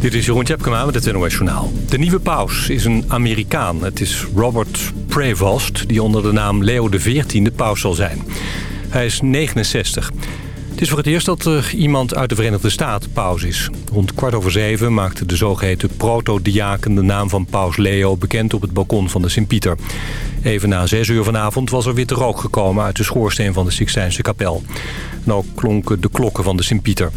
Dit is Jeroen Tjepkema met het NOS Journaal. De nieuwe paus is een Amerikaan. Het is Robert Prevost, die onder de naam Leo XIV paus zal zijn. Hij is 69. Het is voor het eerst dat er iemand uit de Verenigde Staten paus is. Rond kwart over zeven maakte de zogeheten proto-diaken de naam van paus Leo bekend op het balkon van de Sint-Pieter. Even na zes uur vanavond was er witte rook gekomen uit de schoorsteen van de Sixtijnse kapel. En ook klonken de klokken van de Sint-Pieter.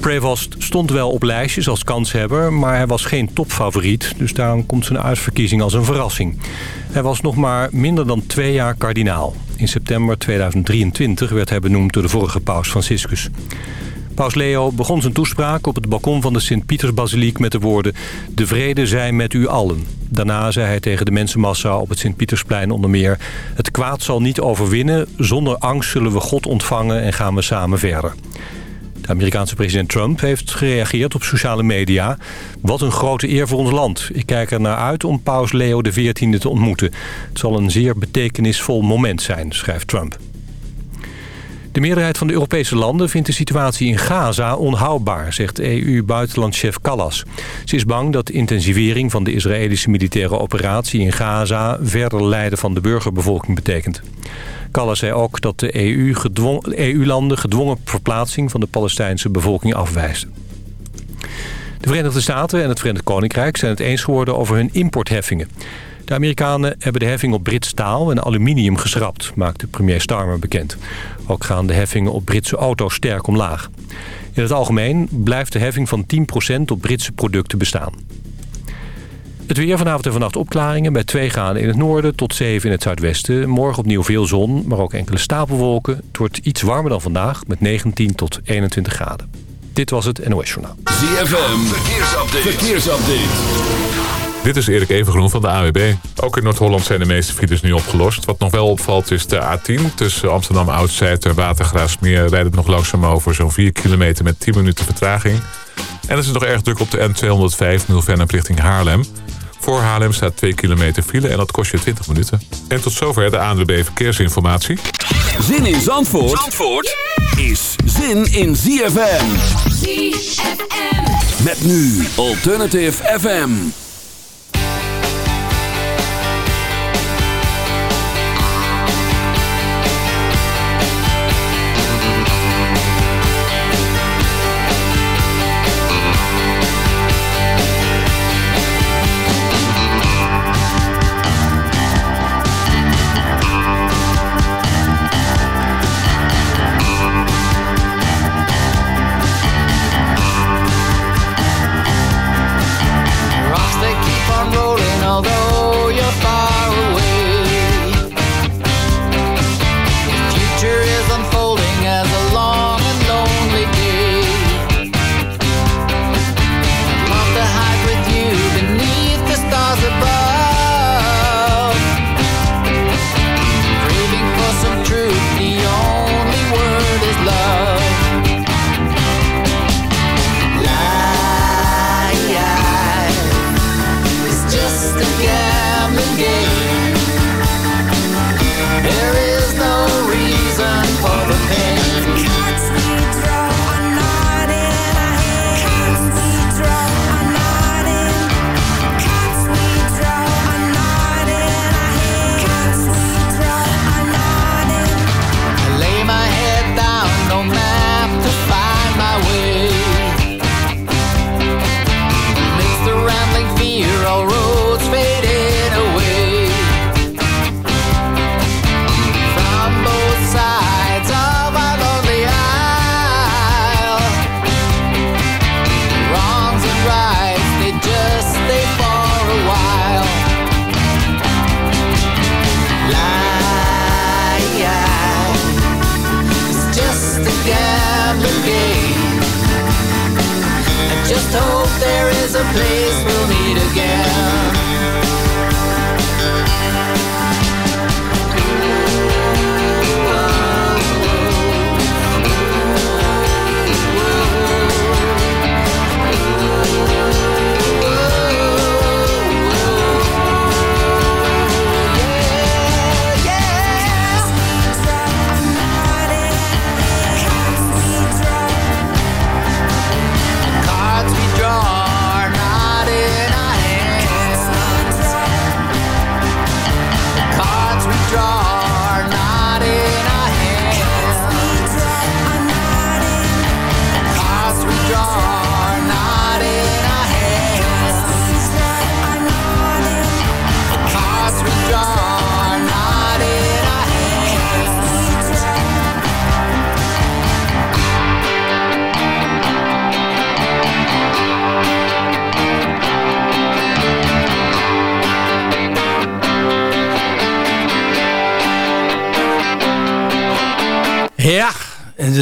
Prevost stond wel op lijstjes als kanshebber, maar hij was geen topfavoriet. Dus daarom komt zijn uitverkiezing als een verrassing. Hij was nog maar minder dan twee jaar kardinaal. In september 2023 werd hij benoemd door de vorige paus Franciscus. Paus Leo begon zijn toespraak op het balkon van de Sint-Pietersbasiliek met de woorden... De vrede zij met u allen. Daarna zei hij tegen de mensenmassa op het Sint-Pietersplein onder meer... Het kwaad zal niet overwinnen, zonder angst zullen we God ontvangen en gaan we samen verder. Amerikaanse president Trump heeft gereageerd op sociale media. Wat een grote eer voor ons land. Ik kijk er naar uit om paus Leo XIV te ontmoeten. Het zal een zeer betekenisvol moment zijn, schrijft Trump. De meerderheid van de Europese landen vindt de situatie in Gaza onhoudbaar, zegt EU-buitenlandchef Callas. Ze is bang dat de intensivering van de Israëlische militaire operatie in Gaza verder lijden van de burgerbevolking betekent. Callas zei ook dat de EU-landen gedwongen verplaatsing van de Palestijnse bevolking afwijzen. De Verenigde Staten en het Verenigd Koninkrijk zijn het eens geworden over hun importheffingen. De Amerikanen hebben de heffing op Brits staal en aluminium geschrapt, maakte premier Starmer bekend. Ook gaan de heffingen op Britse auto's sterk omlaag. In het algemeen blijft de heffing van 10% op Britse producten bestaan. Het weer vanavond en vannacht opklaringen. Bij 2 graden in het noorden tot 7 in het zuidwesten. Morgen opnieuw veel zon, maar ook enkele stapelwolken. Het wordt iets warmer dan vandaag met 19 tot 21 graden. Dit was het NOS Journaal. ZFM, verkeersupdate. verkeersupdate. Dit is Erik Evengroen van de AWB. Ook in Noord-Holland zijn de meeste files nu opgelost. Wat nog wel opvalt is de A10. Tussen Amsterdam Oud-Zuid en Watergraafsmeer rijdt het nog langzaam over zo'n 4 kilometer met 10 minuten vertraging. En het is nog erg druk op de N205 Milvennep richting Haarlem. Voor Haarlem staat 2 kilometer file en dat kost je 20 minuten. En tot zover de ANWB Verkeersinformatie. Zin in Zandvoort, Zandvoort is zin in ZFM. ZFM. Met nu Alternative FM.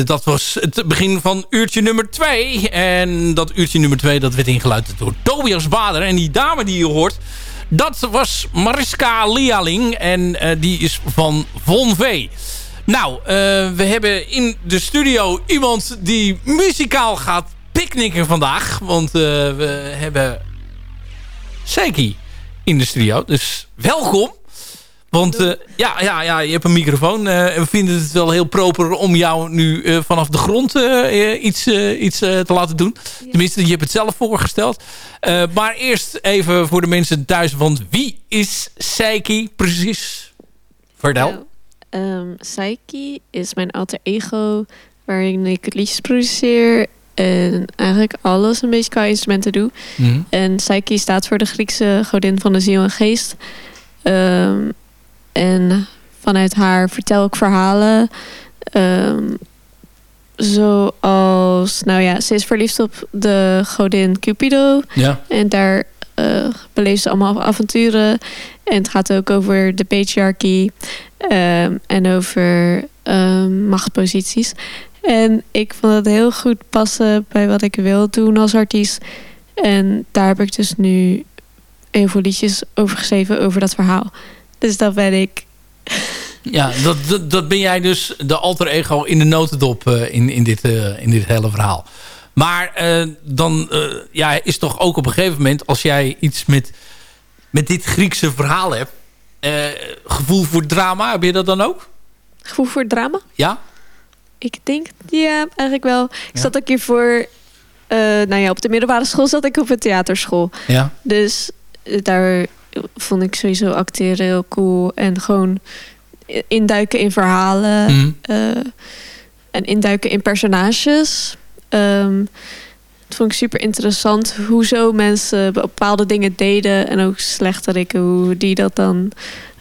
Dat was het begin van uurtje nummer 2. En dat uurtje nummer 2 dat werd ingeluid door Tobias Bader. En die dame die je hoort, dat was Mariska Lialing. En die is van Von V. Nou, we hebben in de studio iemand die muzikaal gaat picknicken vandaag. Want we hebben Seiki in de studio. Dus welkom. Want uh, ja, ja, ja, je hebt een microfoon. Uh, we vinden het wel heel proper om jou nu uh, vanaf de grond iets, iets te laten doen. Ja. Tenminste, je hebt het zelf voorgesteld. maar eerst even voor de mensen thuis. Want wie is Seiki precies? Vertel. Nou, um, Seiki is mijn alter ego waarin ik liedjes produceer en eigenlijk alles een beetje qua instrumenten doe. Mm -hmm. En Psyche staat voor de Griekse godin van de ziel en geest. Um, en vanuit haar vertel ik verhalen. Um, zoals, nou ja, ze is verliefd op de godin Cupido. Ja. En daar uh, beleeft ze allemaal avonturen. En het gaat ook over de patriarchie. Um, en over um, machtposities. En ik vond het heel goed passen bij wat ik wil doen als artiest. En daar heb ik dus nu heel veel liedjes over geschreven, over dat verhaal. Dus dat ben ik. Ja, dat, dat, dat ben jij dus de alter ego in de notendop uh, in, in, dit, uh, in dit hele verhaal. Maar uh, dan ja, is toch ook op een gegeven moment... als jij iets met, met dit Griekse verhaal hebt... gevoel voor drama, heb je dat dan ook? Gevoel voor drama? Ja. Ik denk, ja, eigenlijk wel. Ik ja. zat ook hiervoor... Uh, nou ja, op de middelbare school zat ik op een theaterschool. Ja. Dus daar vond ik sowieso acteren heel cool. En gewoon induiken in verhalen. Mm. Uh, en induiken in personages. Um, dat vond ik super interessant. Hoezo mensen bepaalde dingen deden. En ook slechterikken, hoe die dat dan...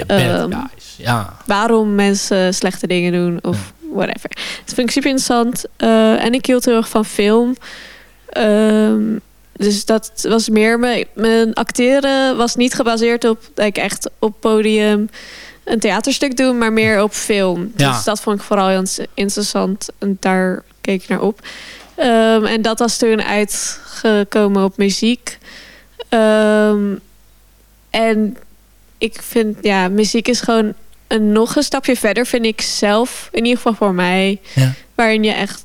Um, ja. Waarom mensen slechte dingen doen. Of ja. whatever. Dat vind ik super interessant. Uh, en ik hield heel erg van film. Um, dus dat was meer mijn, mijn acteren was niet gebaseerd op dat ik echt op podium een theaterstuk doe, maar meer op film. Ja. Dus dat vond ik vooral heel interessant en daar keek ik naar op. Um, en dat was toen uitgekomen op muziek. Um, en ik vind, ja, muziek is gewoon een nog een stapje verder, vind ik zelf. In ieder geval voor mij. Ja. Waarin je echt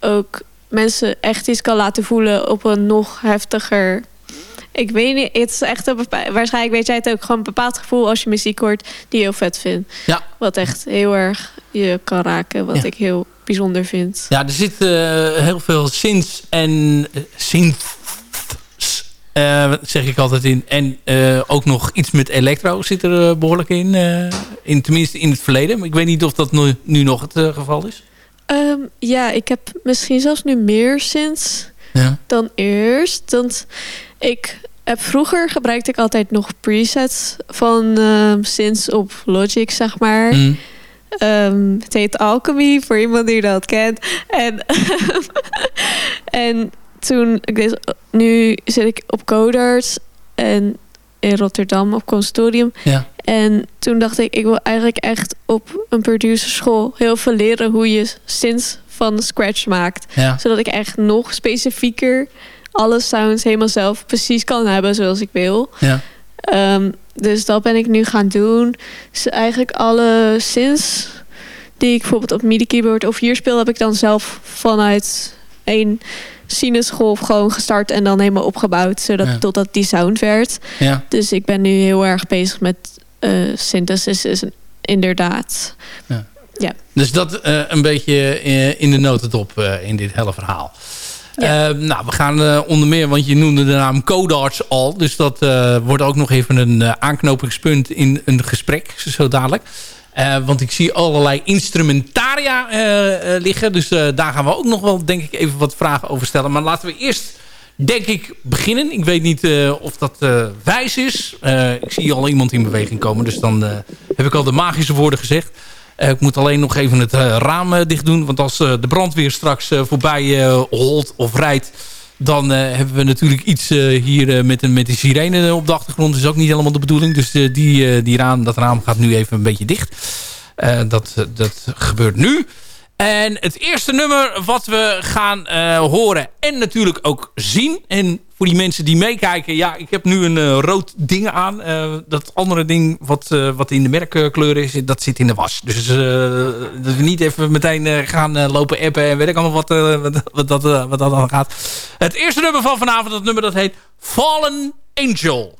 ook mensen echt iets kan laten voelen op een nog heftiger. Ik weet niet, het is echt een bepaald, waarschijnlijk weet jij het ook gewoon een bepaald gevoel als je muziek hoort die je heel vet vindt. Ja. Wat echt heel erg je kan raken, wat Ja. ik heel bijzonder vind. Ja, er zit eh, heel veel synths en uh, synths, eh, zeg ik altijd in. En eh, ook nog iets met electro zit er eh, behoorlijk in, eh, in. Tenminste in het verleden. Maar ik weet niet of dat nu, nu nog het eh, geval is. Ehm, ja, ik heb misschien zelfs nu meer sinds Ja. dan eerst. Want ik heb vroeger gebruikte ik altijd nog presets van ehm sinds op Logic, zeg maar. Mm. Ehm, het heet Alchemy, voor iemand die dat kent. En, en toen, ik weet, nu zit ik op Coders en in Rotterdam op consortium. Ja. En toen dacht ik, ik wil eigenlijk echt op een producerschool heel veel leren hoe je synths van scratch maakt. Ja. Zodat ik echt nog specifieker alle sounds helemaal zelf precies kan hebben zoals ik wil. Ja. Um, dus dat ben ik nu gaan doen. Dus eigenlijk alle synths die ik bijvoorbeeld op MIDI keyboard of hier speel, heb ik dan zelf vanuit één sinusgolf gewoon gestart en dan helemaal opgebouwd, zodat Ja. totdat die sound werd. Ja. Dus ik ben nu heel erg bezig met uh, synthesis, is inderdaad. Dus dat eh, een beetje eh, in de notendop in dit hele verhaal. Ja. Nou, we gaan onder meer, want je noemde de naam Codarts al. Dus dat wordt ook nog even een aanknopingspunt in een gesprek, zo dadelijk. Eh, want ik zie allerlei instrumentaria eh, eh, liggen. Dus daar gaan we ook nog wel, denk ik, even wat vragen over stellen. Maar laten we eerst, denk ik, beginnen. Ik weet niet of dat wijs is. Ik zie al iemand in beweging komen. Dus dan heb ik al de magische woorden gezegd. Ik moet alleen nog even het raam dicht doen. Want als de brandweer straks voorbij holt of rijdt... dan eh, hebben we natuurlijk iets eh, hier eh, met, een, met die sirene op de achtergrond. Dat is ook niet helemaal de bedoeling. Dus die, die raam, dat raam gaat nu even een beetje dicht. Dat, dat gebeurt nu. En het eerste nummer wat we gaan horen en natuurlijk ook zien. En voor die mensen die meekijken. Ja, ik heb nu een uh, rood ding aan. Uh, dat andere ding wat, wat in de merkkleur is, dat zit in de was. Dus dat we niet even meteen gaan lopen appen en weet ik allemaal wat, wat, wat, dat, wat dat dan gaat. Het eerste nummer van vanavond, dat nummer dat heet Fallen Angel.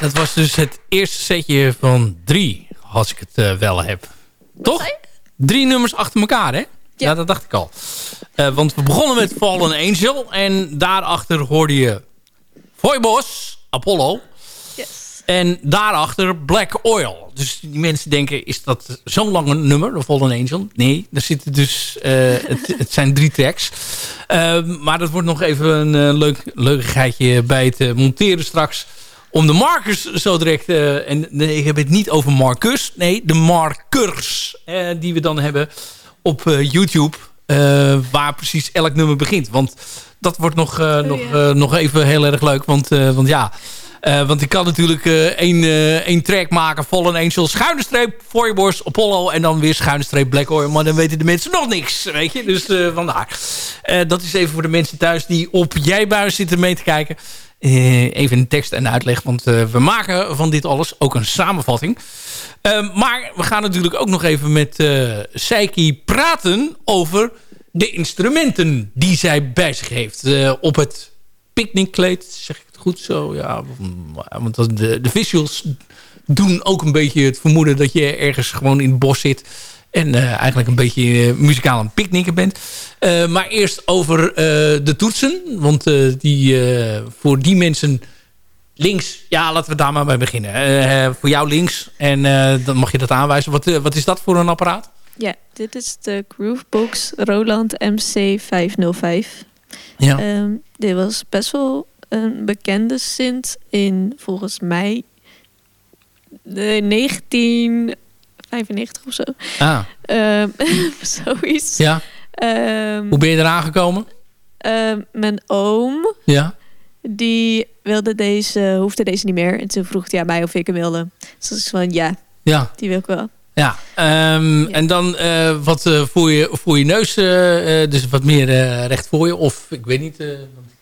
Dat was dus het eerste setje van drie, als ik het uh, wel heb. Toch? Drie nummers achter elkaar, hè? Ja, dat dacht ik al. Uh, want we begonnen met Fallen Angel. En daarachter hoorde je Voibos, Apollo. Yes. En daarachter Black Oil. Dus die mensen denken, is dat zo'n lang een nummer, de Fallen Angel? Nee, er zitten dus, uh, het, het, zijn drie tracks. maar dat wordt nog even een leuk leukigheidje bij het monteren straks om de markers zo direct... en nee, ik heb het niet over markers. Nee, de markers die we dan hebben op YouTube. waar precies elk nummer begint. Want dat wordt nog, oh, nog, nog even heel erg leuk. Want, want ja... Want ik kan natuurlijk één, één track maken. Fallen Angel, schuine streep, Boys, Apollo... en dan weer schuine streep Black Oil. Maar dan weten de mensen nog niks, weet je. Dus vandaar. dat is even voor de mensen thuis die op Jijbuis zitten mee te kijken. Even een tekst en uitleg, want we maken van dit alles ook een samenvatting. maar we gaan natuurlijk ook nog even met uh, Seiki praten over de instrumenten die zij bij zich heeft. op het picknickkleed, zeg ik goed zo. Ja, want de, de visuals doen ook een beetje het vermoeden dat je ergens gewoon in het bos zit. En uh, eigenlijk een beetje uh, muzikaal aan het picknicken bent. Uh, maar eerst over de toetsen. Want die, voor die mensen links... Ja, laten we daar maar mee beginnen. voor jou links. En dan mag je dat aanwijzen. Wat, wat is dat voor een apparaat? Ja, dit is de Groovebox Roland MC505. Ja. Um, dit was best wel een bekende Sint in volgens mij de 1995 of zo. Ah. Um, zoiets. Ja. Um, Hoe ben je eraan gekomen? Um, mijn oom. Ja. Die wilde deze, hoefde deze niet meer. En toen vroeg hij aan mij of ik hem wilde. Dus ik van ja. Ja. Die wil ik wel. Ja, um, ja. en dan uh, wat uh, voor, je, voor je neus, uh, dus wat meer recht voor je. Of ik weet niet,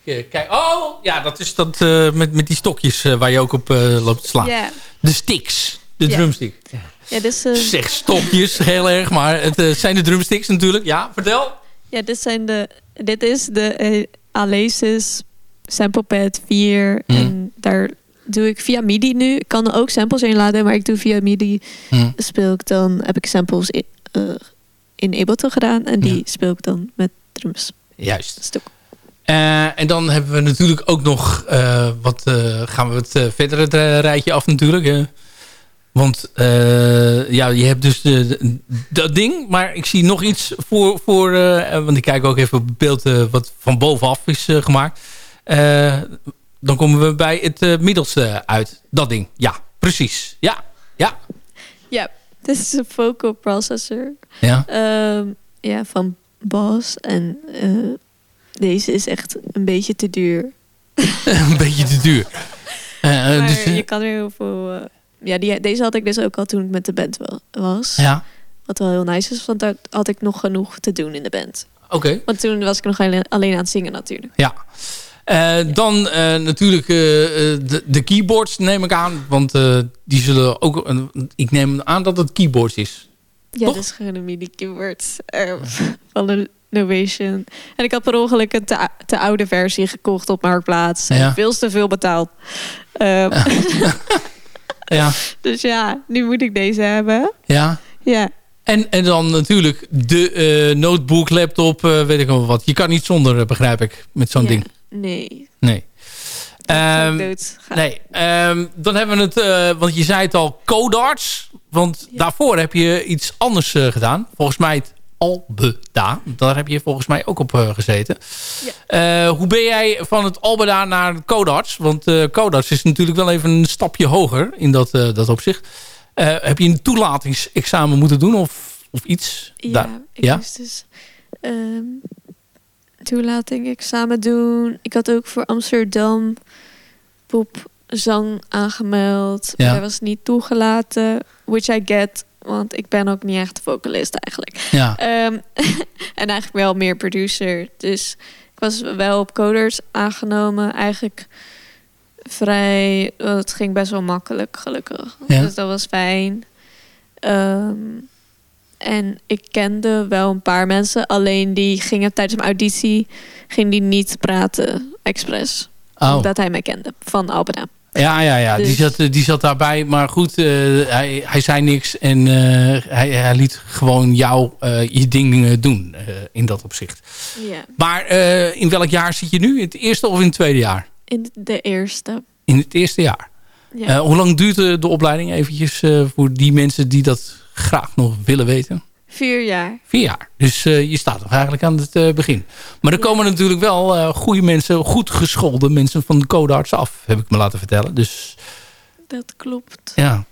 kijk. Oh, ja, dat is dat met, met die stokjes waar je ook op loopt te slaan. Yeah. De sticks, de yeah. drumstick. Ja, dus, zeg stokjes, heel erg, maar het zijn de drumsticks natuurlijk. Ja, vertel. Ja, dit, zijn de, dit is de Alesis Sample Pad 4. Hmm. En daar doe ik via MIDI nu. Ik kan er ook samples in laden, maar ik doe via MIDI. Hmm. Speel ik dan, heb ik samples in, in Ableton gedaan. En die Ja. speel ik dan met drums. Juist. Stuk. Uh, en dan hebben we natuurlijk ook nog uh, wat uh, gaan we het verder het rijtje af natuurlijk. Want ja, je hebt dus de, de, dat ding, maar ik zie nog iets voor, voor want ik kijk ook even op het beeld wat van bovenaf is gemaakt. dan komen we bij het middelste uit. Dat ding, ja, precies. Ja, ja. Ja, dit is een vocal processor. Ja. Um, ja, van Boss. En deze is echt een beetje te duur. een beetje te duur. Maar dus, je kan er heel veel... Ja, die, deze had ik dus ook al toen ik met de band wel, was. Ja. Wat wel heel nice is, want daar had ik nog genoeg te doen in de band. Oké. Okay. Want toen was ik nog alleen, alleen aan het zingen natuurlijk. Ja. Uh, dan natuurlijk de, de, keyboards neem ik aan. Want die zullen ook... ik neem aan dat het keyboards is. Ja, Toch? dat is gewoon een mini keyboard van de Novation. En ik had per ongeluk een te, te oude versie gekocht op Marktplaats. En Ja. veel te veel betaald. Um, Ja. dus ja, nu moet ik deze hebben. Ja. Ja, En, en dan natuurlijk de eh, notebook, laptop, eh, weet ik wel wat. Je kan niet zonder, eh, begrijp ik, met zo'n Ja. ding. nee. Nee. Ehm. Nee, ehm, dan hebben we het, want je zei het al, Codarts. Want Ja. daarvoor heb je iets anders gedaan. Volgens mij het Albeda. Daar heb je volgens mij ook op eh, gezeten. Eh, hoe ben jij van het Albeda naar Codarts? Want eh Codarts is natuurlijk wel even een stapje hoger in dat, dat opzicht. Heb je een toelatingsexamen moeten doen of, of iets? Ja, Daar- ik ja? moest dus ehm toelating examen doen. Ik had ook voor Amsterdam popzang aangemeld. Ja. Maar dat was niet toegelaten. Which I get, want ik ben ook niet echt vocalist eigenlijk. Ja. Ehm, en eigenlijk wel meer producer. Dus ik was wel op coders aangenomen. Eigenlijk vrij... Het ging best wel makkelijk, gelukkig. Ja. Dus dat was fijn. Ehm, en ik kende wel een paar mensen. Alleen die gingen tijdens mijn auditie... ging die niet praten, expres. Oh. Omdat hij mij kende, van Albeda. Ja, ja, ja. Die, Dus- zat, die zat daarbij. Maar goed, eh, hij, hij zei niks. En eh, hij, hij liet gewoon jou eh, je ding eh, doen in dat opzicht. Ja, Maar in welk jaar zit je nu? In het eerste of in het tweede jaar? in de eerste. In het eerste jaar. Ja. Hoe lang duurt de, de opleiding eventjes voor die mensen die dat graag nog willen weten? Vier jaar. Vier jaar. Dus je staat nog eigenlijk aan het begin. Maar er komen natuurlijk wel goede mensen, goed geschoolde mensen van de codearts af, heb ik me laten vertellen. Dus... Dat klopt. Ja.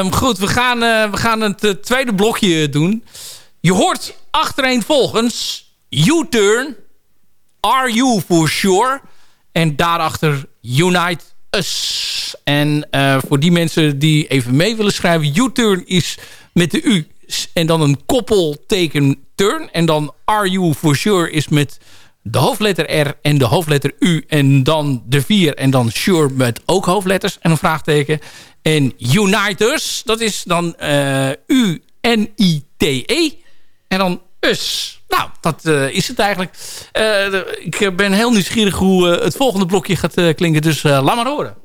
um, goed, we gaan, we gaan het tweede blokje doen. Je hoort achtereenvolgens U-turn, Are You For Sure... En daarachter Unite En uh, voor die mensen die even mee willen schrijven... U-turn is met de U en dan een koppelteken turn. En dan Are You For Sure is met de hoofdletter R en de hoofdletter U. En dan de 4 en dan Sure met ook hoofdletters en een vraagteken. En Unite Us, dat is dan uh, U-N-I-T-E. En dan Us. Nou, dat uh, is het eigenlijk. Uh, ik ben heel nieuwsgierig hoe het volgende blokje gaat klinken. Dus laat maar horen.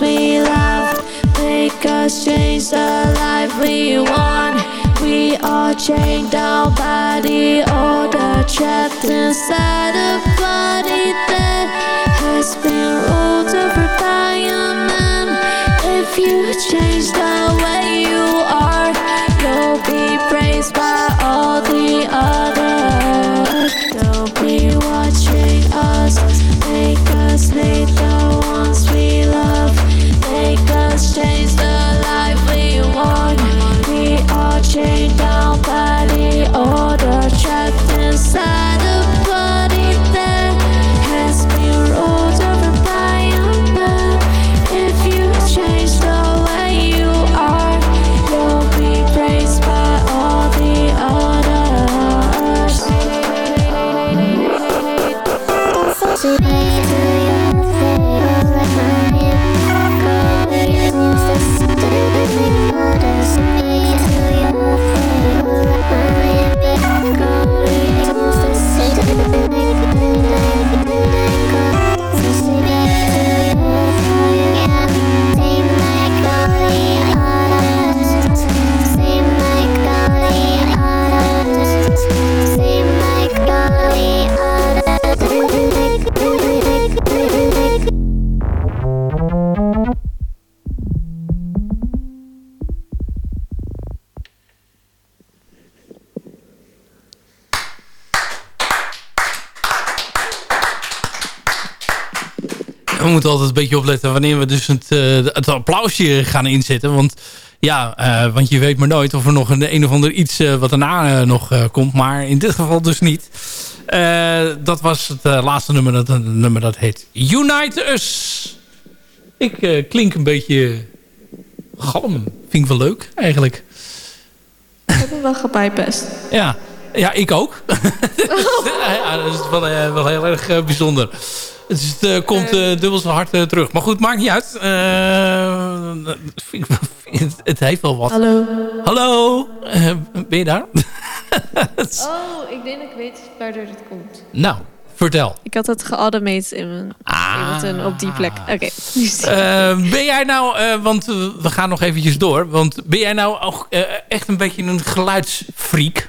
We love, make us change the life we want. We are chained down by the order, trapped inside a box. has been ruled over by a man. If you change the way you are, you'll be praised by all the others. They'll be watching us, make us hate moeten altijd een beetje opletten wanneer we dus het, eh, het applausje gaan inzetten. Want ja, eh, want je weet maar nooit of er nog een, een of ander iets eh, wat daarna nog komt. Maar in dit geval dus niet. Dat was het laatste nummer. Dat, een nummer dat heet Unite Us. Ik klink een beetje galm. Vind ik wel leuk eigenlijk. Ik heb hem wel gebypast. Ja, ja ik ook. ja, dat is wel, wel heel erg bijzonder. Dus het eh, komt eh, dubbel zo hard eh, terug. Maar goed, maakt niet uit. Eh, het, het heeft wel wat. Hallo. Hallo, eh, ben je daar? Oh, ik denk dat ik weet waardoor dit komt. nou, vertel. Ik had het geautomate in mijn Ableton op die plek. Oké. Eh, ben jij nou, eh, want eh, we gaan nog eventjes door. Want ben jij nou ook eh, echt een beetje een geluidsfreak?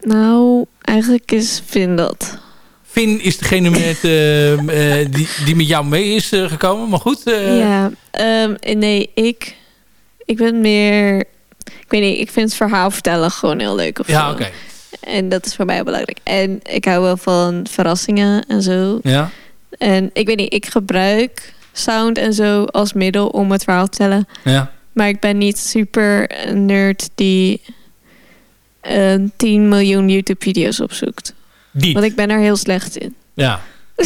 Nou, eigenlijk is Finn dat. Finn is degene met, eh, eh, die, die met jou mee is eh, gekomen. Maar goed, eh, ja, ehm, nee, ik, ik ben meer... Ik weet niet, ik vind het verhaal vertellen gewoon heel leuk. Of ja oké. En dat is voor mij belangrijk. En ik hou wel van verrassingen en zo. Ja. En ik weet niet, ik gebruik sound en zo als middel om het verhaal te vertellen. Ja. Maar ik ben niet super een nerd die eh 10 miljoen YouTube-video's opzoekt. Die. Want ik ben er heel slecht in. Ja.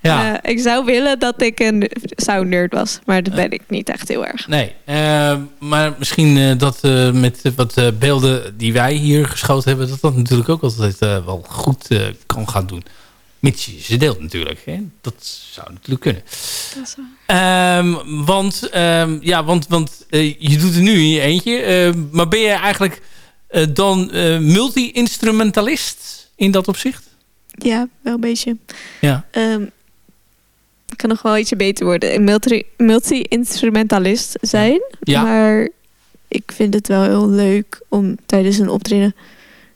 ja. Eh, ik zou willen dat ik een sound nerd was, maar dat ben ik niet echt heel erg. Nee, eh, maar misschien eh, dat eh, met wat eh, beelden die wij hier geschoten hebben... dat dat natuurlijk ook altijd eh, wel goed eh, kan gaan doen. Mits je ze deelt natuurlijk. Hè? Dat zou natuurlijk kunnen. Dat. Ehm, want ehm, ja, want, want eh, je doet er nu in je eentje. eh, maar ben je eigenlijk eh, dan eh, multi-instrumentalist in dat opzicht? Ja, wel een beetje. Ja. Ehm, ik kan nog wel ietsje beter worden. Multi- multi-instrumentalist zijn. Ja. Maar ik vind het wel heel leuk om tijdens een optreden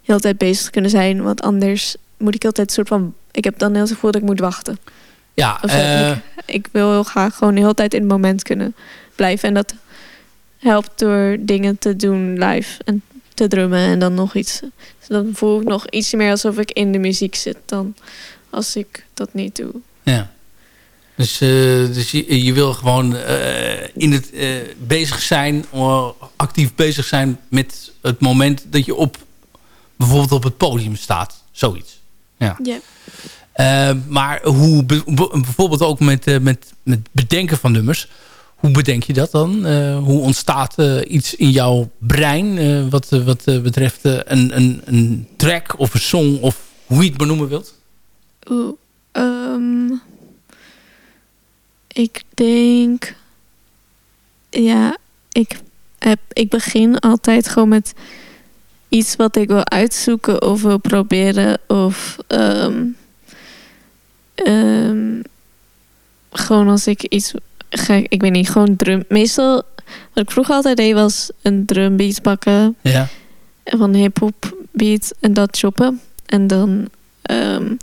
heel de tijd bezig te kunnen zijn. Want anders moet ik altijd een soort van... Ik heb dan heel het gevoel dat ik moet wachten. Ja, eh, ik, ik wil heel graag gewoon de hele tijd in het moment kunnen blijven. En dat helpt door dingen te doen live en te drummen en dan nog iets. Dus dan voel ik nog iets meer alsof ik in de muziek zit dan als ik dat niet doe. Ja. Dus, eh, dus je, je wil gewoon eh, in het, eh, bezig zijn, actief bezig zijn met het moment dat je op bijvoorbeeld op het podium staat. Zoiets. Ja. Ja. Maar hoe be- be- bijvoorbeeld ook met, met, met bedenken van nummers. Hoe bedenk je dat dan? Eh, hoe ontstaat eh, iets in jouw brein eh, wat, wat betreft een, een, een track of een song of hoe je het benoemen wilt? Ehm, ik denk, ja, ik, heb, ik begin altijd gewoon met iets wat ik wil uitzoeken of wil proberen. Of ehm, ehm, gewoon als ik iets gek, ik weet niet, gewoon drum. Meestal, wat ik vroeger altijd deed was een drumbeat pakken Ja. van hip-hop beat en dat choppen. En dan, ehm,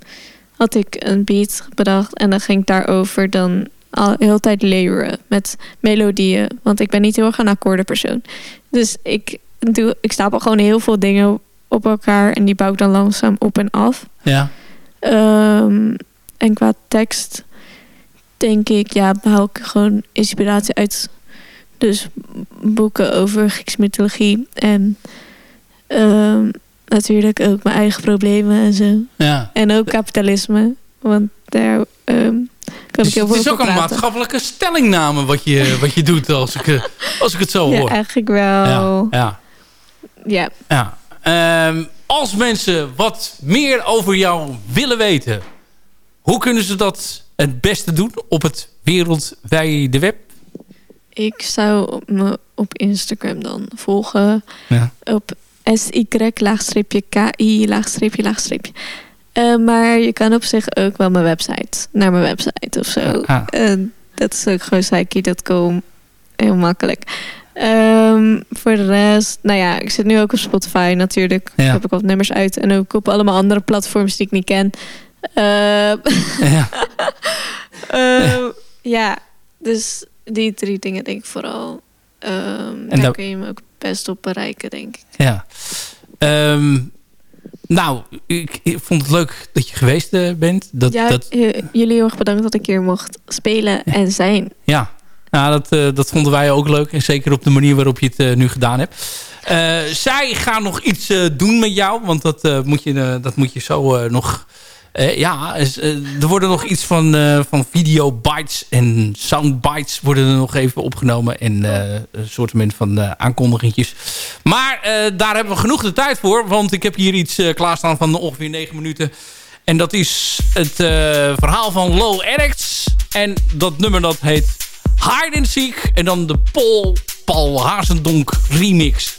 had ik een beat bedacht. En dan ging ik daarover dan al heel de tijd leren met melodieën. Want ik ben niet heel erg een akkoordenpersoon. Dus ik, doe, ik stapel gewoon heel veel dingen op elkaar. En die bouw ik dan langzaam op en af. Ja. Ehm, en qua tekst denk ik, ja, haal ik gewoon inspiratie uit. Dus boeken over Griekse mythologie. En ehm, natuurlijk ook mijn eigen problemen en zo. ja. En ook kapitalisme. Want daar ehm, kan Dus ik heel het veel is ook een maatschappelijke stellingname wat je, wat je doet als ik, als ik het zo Ja, hoor. eigenlijk wel. Ja, Ja. ja. ja. Ehm, als mensen wat meer over jou willen weten, hoe kunnen ze dat het beste doen op het wereldwijde web? Ik zou me op Instagram dan volgen. Ja. Op SY-KI laagstreepje laagstreepje. Eh, maar je kan op zich ook wel mijn website, naar mijn website of zo. Ah. Eh, dat is ook gewoon psyche.com. Heel makkelijk. Ehm, voor de rest, nou ja, ik zit nu ook op Spotify natuurlijk. Ja. Heb ik wat nummers uit. En ook op allemaal andere platforms die ik niet ken. Eh, Ja. Ehm, ja, dus die drie dingen denk ik vooral. Ehm, En daar daar- kun je me ook best op bereiken, denk ik. ja. Ehm, nou, ik, ik vond het leuk dat je geweest eh, bent. Dat, ja, dat, jullie heel erg bedankt dat ik hier mocht spelen en zijn. Ja, nou, dat, eh, dat vonden wij ook leuk. En zeker op de manier waarop je het eh, nu gedaan hebt. Eh, zij gaan nog iets eh, doen met jou. Want dat, eh, moet, je, eh, dat moet je zo eh, nog... eh, ja, eh, er worden nog iets van, eh, van video bites en sound bites worden er nog even opgenomen. En een soort van eh aankondigingjes. Maar daar hebben we genoeg de tijd voor. Want ik heb hier iets klaarstaan van ongeveer 9 minuten. En dat is het verhaal van Low Addicts. En dat nummer dat heet Hide and Seek. En dan de Paul, Paul Hazendonk remix.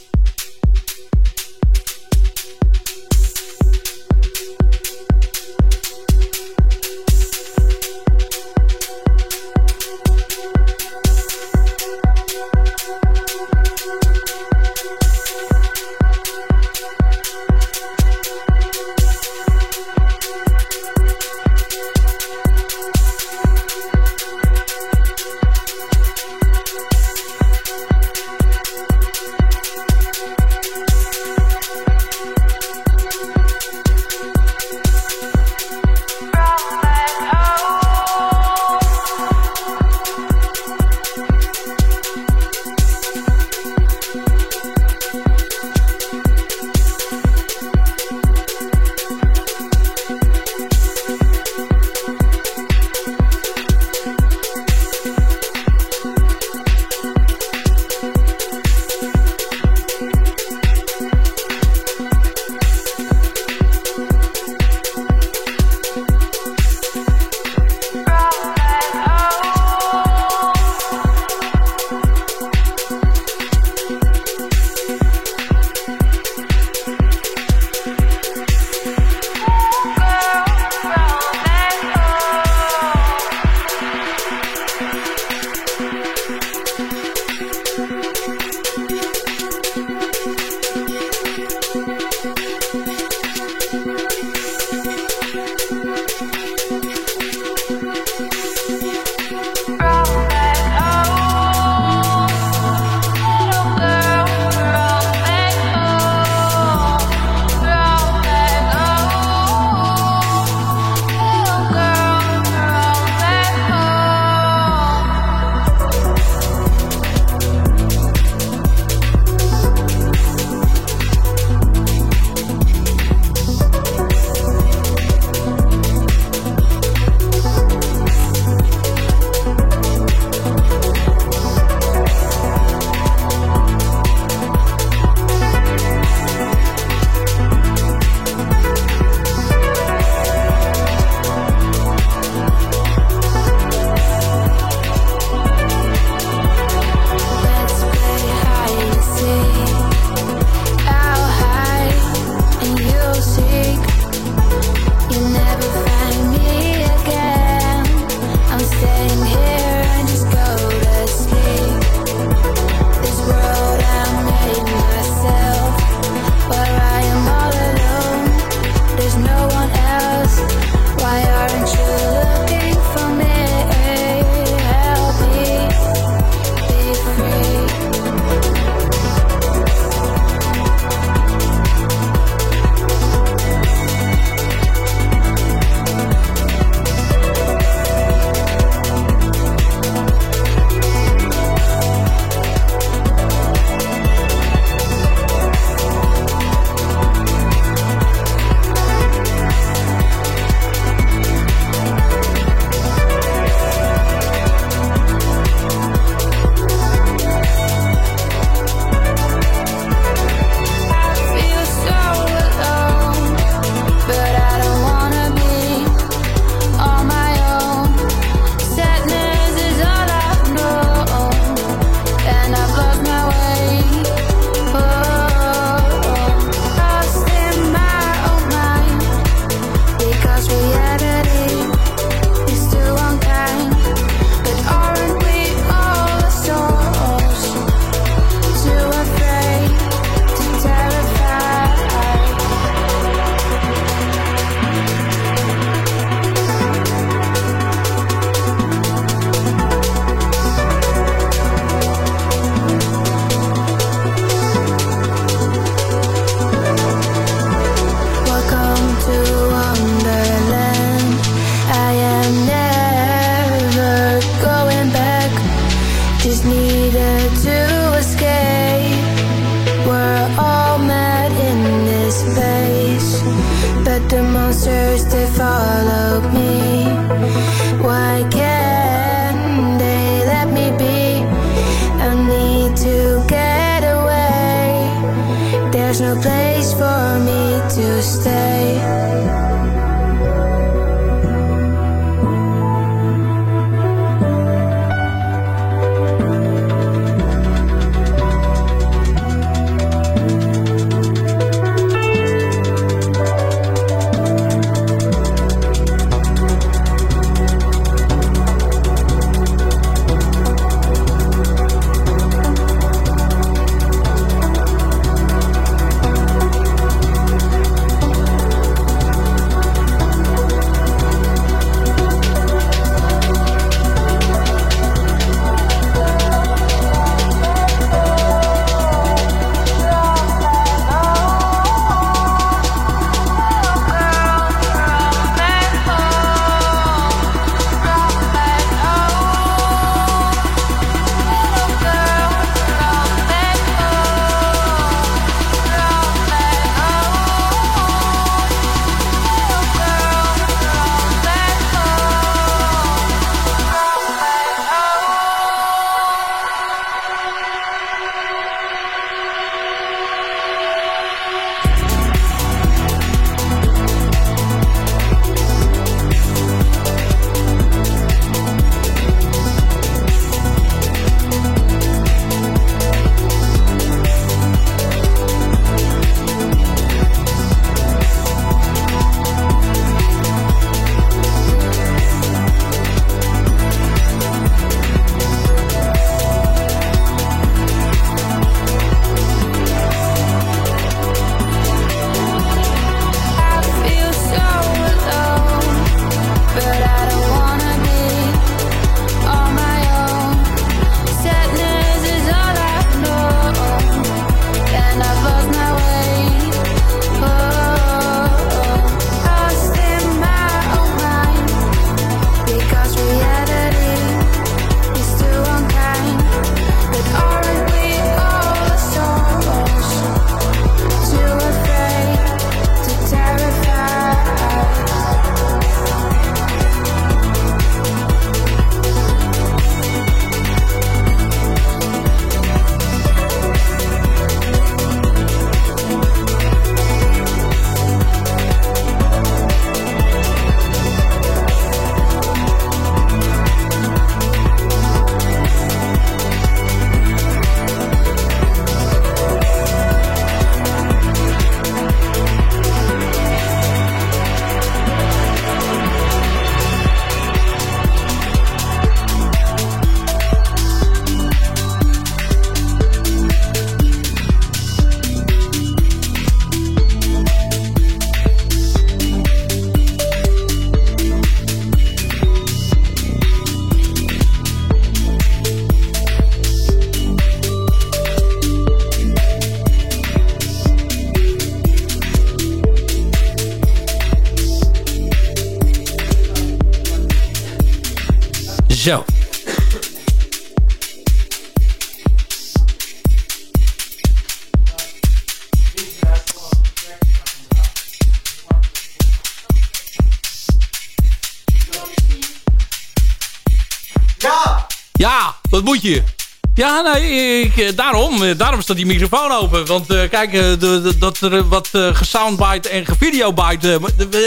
Ja, nee, eh, daarom, eh, daarom staat die microfoon open. Want eh, kijk, de, dat er wat eh gesoundbite en gevideobite...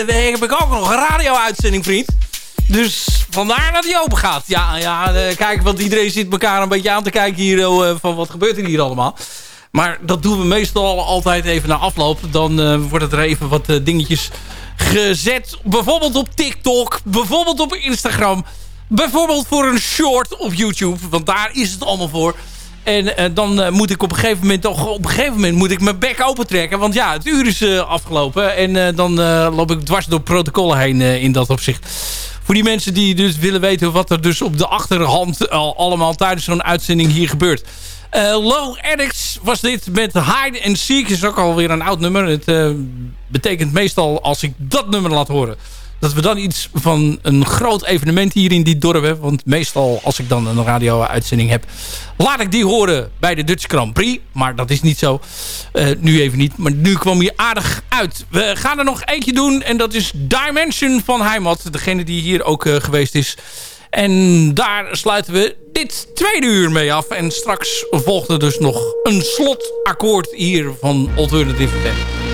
heb ik ook nog een radio-uitzending, vriend. Dus vandaar dat die open gaat. Ja, ja kijk, want iedereen zit elkaar een beetje aan te kijken hier... oh, van wat gebeurt er hier allemaal. Maar dat doen we meestal altijd even na afloop. Dan worden er even wat dingetjes gezet. Bijvoorbeeld op TikTok. Bijvoorbeeld op Instagram. Bijvoorbeeld voor een short op YouTube. Want daar is het allemaal voor. En eh, dan eh, moet ik op een gegeven moment toch op een gegeven moment moet ik mijn bek open trekken. Want ja, het uur is eh, afgelopen. En dan loop ik dwars door protocollen heen in dat opzicht. Voor die mensen die dus willen weten wat er dus op de achterhand al allemaal tijdens zo'n uitzending hier gebeurt. Low Addicts was dit met Hide and Seek. Is ook alweer een oud nummer. Het betekent meestal als ik dat nummer laat horen dat we dan iets van een groot evenement hier in dit dorp hebben. Want meestal als ik dan een radio-uitzending heb... laat ik die horen bij de Dutch Grand Prix. Maar dat is niet zo. Uh, nu even niet. Maar nu kwam hij aardig uit. We gaan er nog eentje doen. En dat is Dimension van Heimat. Degene die hier ook uh, geweest is. En daar sluiten we dit tweede uur mee af. En straks volgt er dus nog een slotakkoord hier van Alternative FM.